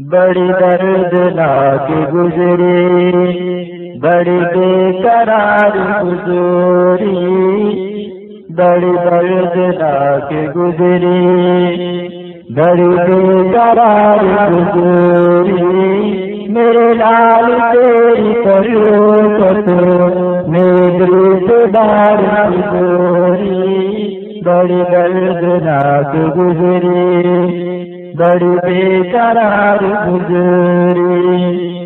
بڑی درد کے گزری، بڑی بے قرار گزری بڑی درد کے گزری، بڑی بے قرار گزری میرے لال تیری کرو میرے دل دار گزری بڑی درد گزری بڑی بے قرار گزری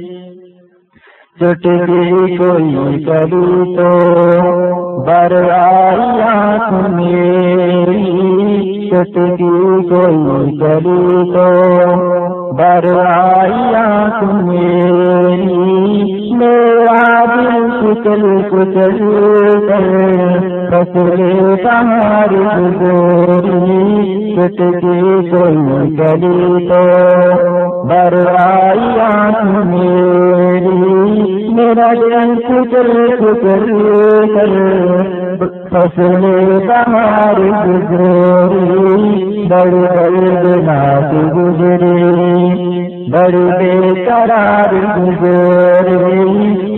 چٹکی کوئی کری تو بر آئی آنکھ میری چٹکی کوئی کری تو بر آئی آنکھ میری میرا دل گلی تو برائی میری میرا جن کچل کچل کر فصلے تمہاری گزوری بڑی بڑی بنا گزری، بڑی بے قرار گزری۔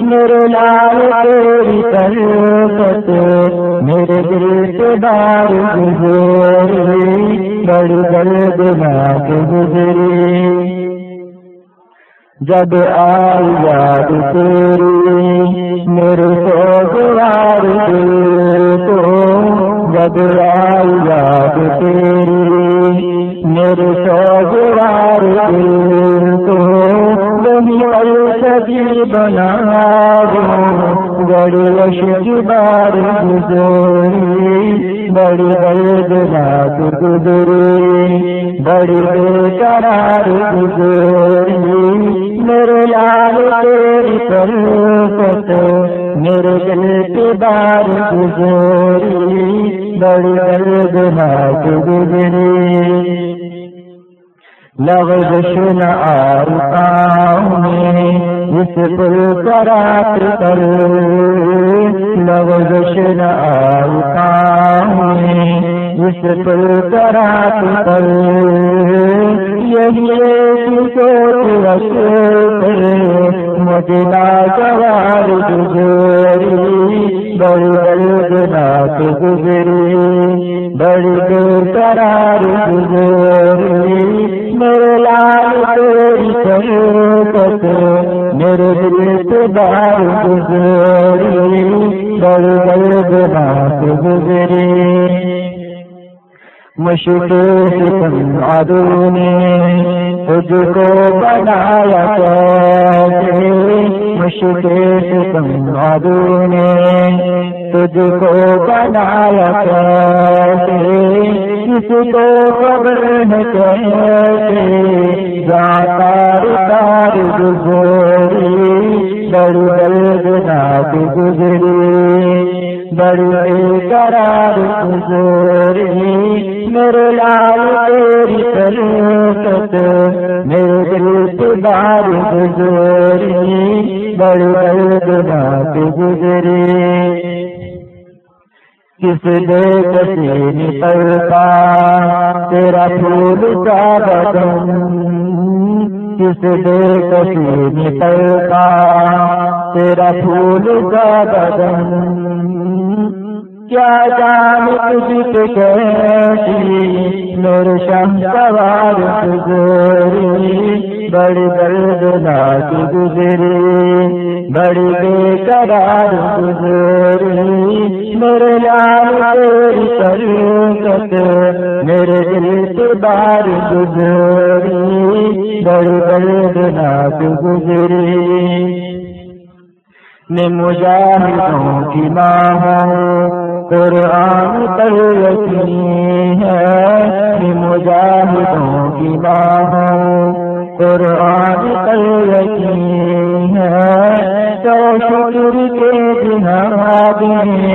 میرے لال تیری طرفت میرے دل کے دار گزری۔ بڑی درد ناک گزری۔ جب آئی یاد تیری، میرے سو گوار تو جب آئی یاد تیری، میرے سوگوار گوار تو سبھی بنا بڑی کی بار گزری، بڑی بڑی رات گزری، بڑی بے قرار گزری۔ میرے لال تیری پر میرے دل کے بار گزری۔ بڑی درد رات گزری۔ لفظ سن آتا میں اس پل کرات کر لفظ سن آتا میں اس پل کرات کر یہی سوچ مجھے ناگوار گزری۔ بڑی بڑی نات گزری، بڑی دور کرار گزری۔ میرے میرے بار گزری بات گزری۔ مشکل ستم عدو نے کو بنایا مشکل ستم عدو نے تجھ کو بنایا کیسے کس کو خبر ہے کیسے جاتا تار گزری بڑی بڑی نات گزری بڑی قرار گزری میرے لال تیری طرفت میرے دل کے بار گزری بڑی بڑی نات گزری کس دے کسی نکلتا تیرا پھول کا بدن کس دے کسی نکلتا تیرا پھول کا بدن کیا جان میرے شم سوار گزری بڑی درد ناک گزری۔ بڑی بے قرار گزری میرے لال تیری سرکت میرے دل کے بار گزری۔ بڑی درد ناک گزری۔ میں مجاہدوں کی ماں ہوں قرآن پر یقین ہے مجاہدوں کی ماں قرآن پر یقین ہے۔ تو شکر کے بنا آدمی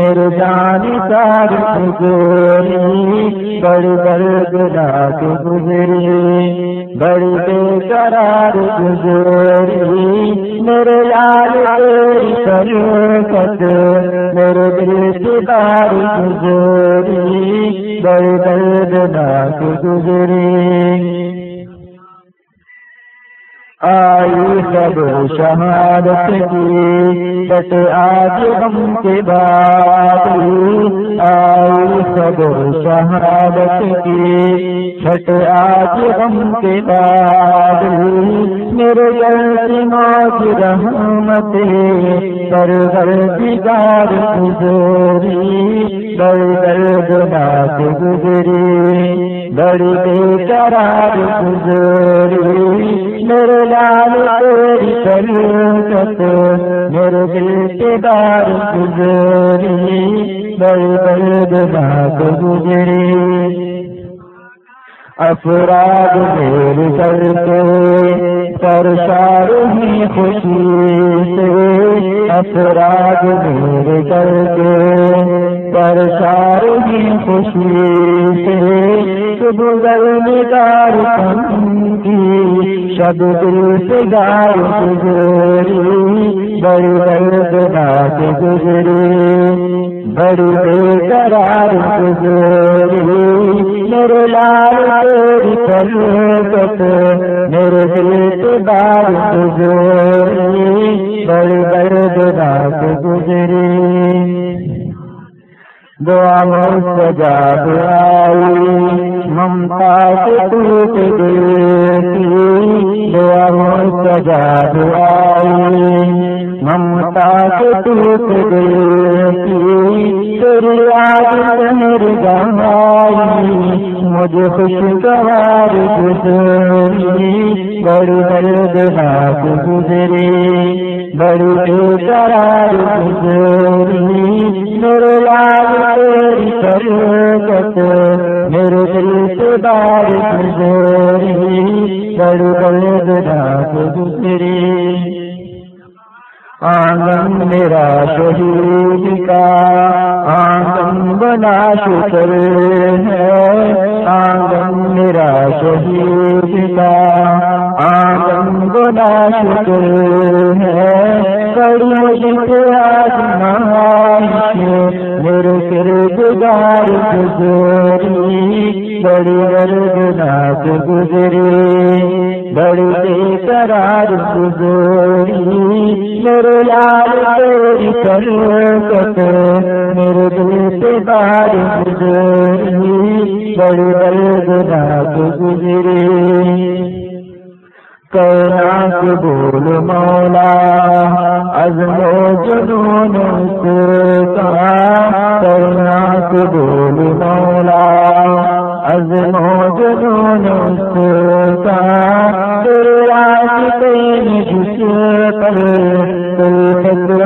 میرے جان سار گزری بڑی درد رات گزری بڑی بے قرار گزری۔ میرے لال تیری سرکت میرے دل کی بار گزری بڑی درد ناک گزری۔ آئی سب شہادت کی بٹ آج ہم کے بعد آئی سب شہادت کی چھٹ آج ہم کے بعد میرے گھر موج رحمت پر گھر بگار گزری۔ بڑی درد نات گزری۔ بڑی بے قرار گزری۔ میرے جلال تیری شریعت میرے دل کے دار گزری، بل بڑی بات گزری۔ افراد میرے کر کے، سرشار ہی خوشی سے افراد میرے کر کے سرشار ہی خوشی سے گزر نگار کی شب دل سے گار گزری، بڑی درد بات گزری، بڑی بے قرار گزری۔ میرے لال تیری پلکت میرے دل سے بار گزری، بڑی درد بات گزری دعا سجا دعائی ممتا سے ٹوٹ گئی۔ دعا سجا دعائی ممتا سے ٹوٹ گئی۔ تیری آج میری گائی مجھے خوشگوار گزری۔ بڑی درد ناک گزری۔ بڑی بے قرار گزری میرے لال تیری شرکت، میرے دل سے بار گزری، بڑی بڑے رات گزری۔ آنگن میرا شہید کا، آنگن بنا شکر ہے۔ آنگن میرا شہید کا، آنگن بنا شکر ہے۔ میرے سر گزار گزری بڑی درد ناک گزری، بڑی بے قرار گزری میرے لال تیری سرکت میرے دل سے بار گزری بڑی درد رات گزری۔ بول مولا ازمو جنون سے کہا کینا کے بول مولا جنون سے کہا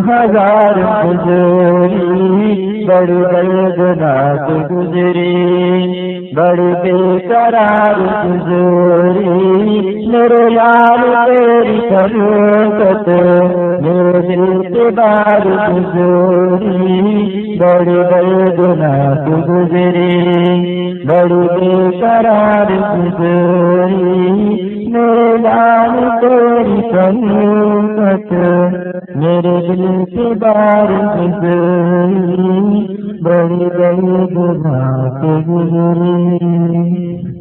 ہزار گزری بڑی درد گزری قرار گزری میرے لال تیری شروعت میرے دل کے بار گزری بڑی درد ناک گزری، بڑی بے قرار گزری میرے لال تیری سنت میرے دل کے بار گزری بڑی بڑی گنا کے گزری۔